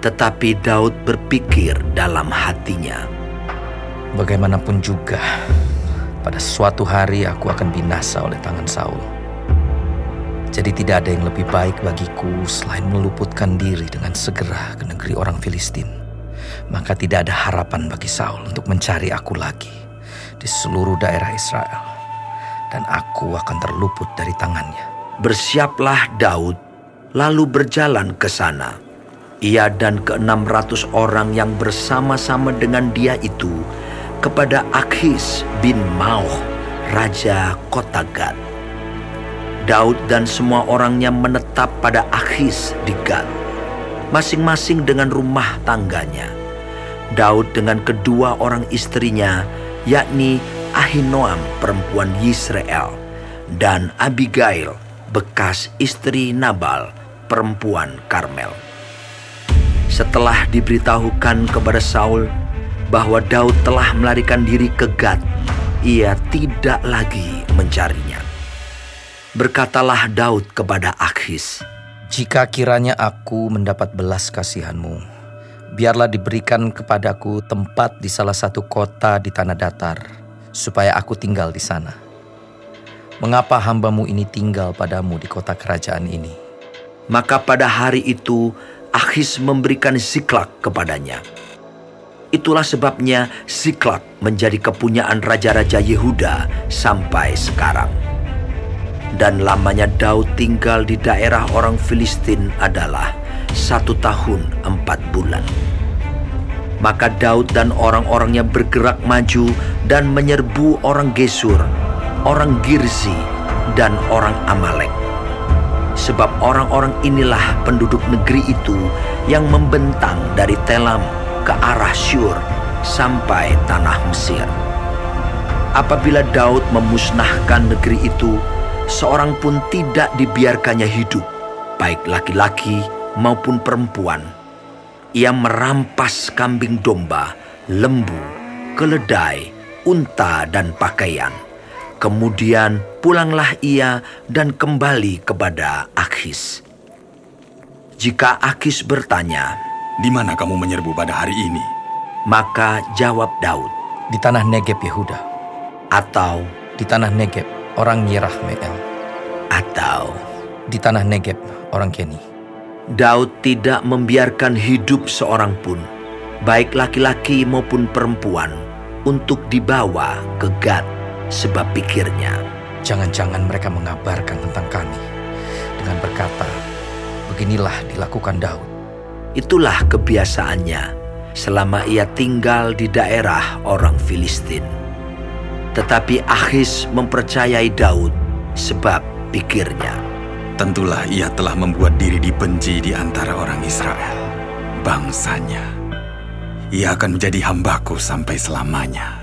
Tetapi Daud berpikir dalam hatinya, Bagaimanapun juga, pada suatu hari aku akan binasa oleh tangan Saul. Jadi tidak ada yang lebih baik bagiku selain meluputkan diri dengan segera ke negeri orang Filistin. Maka tidak ada harapan bagi Saul untuk mencari aku lagi di seluruh daerah Israel. Dan aku akan terluput dari tangannya. Bersiaplah Daud, lalu berjalan ke sana. Ia dan ke-600 orang yang bersama-sama dengan dia itu kepada Akhis bin Mauh, Raja Kota Gad. Daud dan semua orangnya menetap pada Akhis di Gad, masing-masing dengan rumah tangganya. Daud dengan kedua orang istrinya, yakni Ahinoam perempuan Yisrael, dan Abigail bekas istri Nabal perempuan Karmel. Setelah diberitahukan kepada Saul bahwa Daud telah melarikan diri ke Gad, ia tidak lagi mencarinya. Berkatalah Daud kepada Akhis, Jika kiranya aku mendapat belas kasihanmu, biarlah diberikan kepadaku tempat di salah satu kota di tanah datar, supaya aku tinggal di sana. Mengapa hambamu ini tinggal padamu di kota kerajaan ini? Maka pada hari itu Akhis memberikan Ziklak kepadanya. Itulah sebabnya Ziklak menjadi kepunyaan raja-raja Yehuda sampai sekarang. Dan lamanya Daud tinggal di daerah orang Filistin adalah satu tahun empat bulan. Maka Daud dan orang-orangnya bergerak maju dan menyerbu orang Gesur, orang Girzi, dan orang Amalek sebab orang-orang inilah penduduk negeri itu yang membentang dari Telam ke arah Syur sampai tanah Mesir. Apabila Daud memusnahkan negeri itu, seorang pun tidak dibiarkannya hidup, baik laki-laki maupun perempuan. Ia merampas kambing domba, lembu, keledai, unta, dan pakaian Kemudian pulanglah ia dan kembali kepada Akhis. Jika Akhis bertanya, Di mana kamu menyerbu pada hari ini? maka jawab Daud, Di tanah Negeb Yehuda, atau di tanah Negeb orang Yerahmeel, atau di tanah Negeb orang Keni. Daud tidak membiarkan hidup seorang pun, baik laki-laki maupun perempuan, untuk dibawa ke Gad, sebab pikirnya, Jangan-jangan mereka mengabarkan tentang kami dengan berkata, beginilah dilakukan Daud. itulah kebiasaannya selama ia tinggal di daerah orang Filistin. Tetapi Akhis mempercayai Daud sebab pikirnya, Tentulah ia telah membuat diri dibenci di antara orang Israel, bangsanya. Ia akan menjadi hambaku sampai selamanya.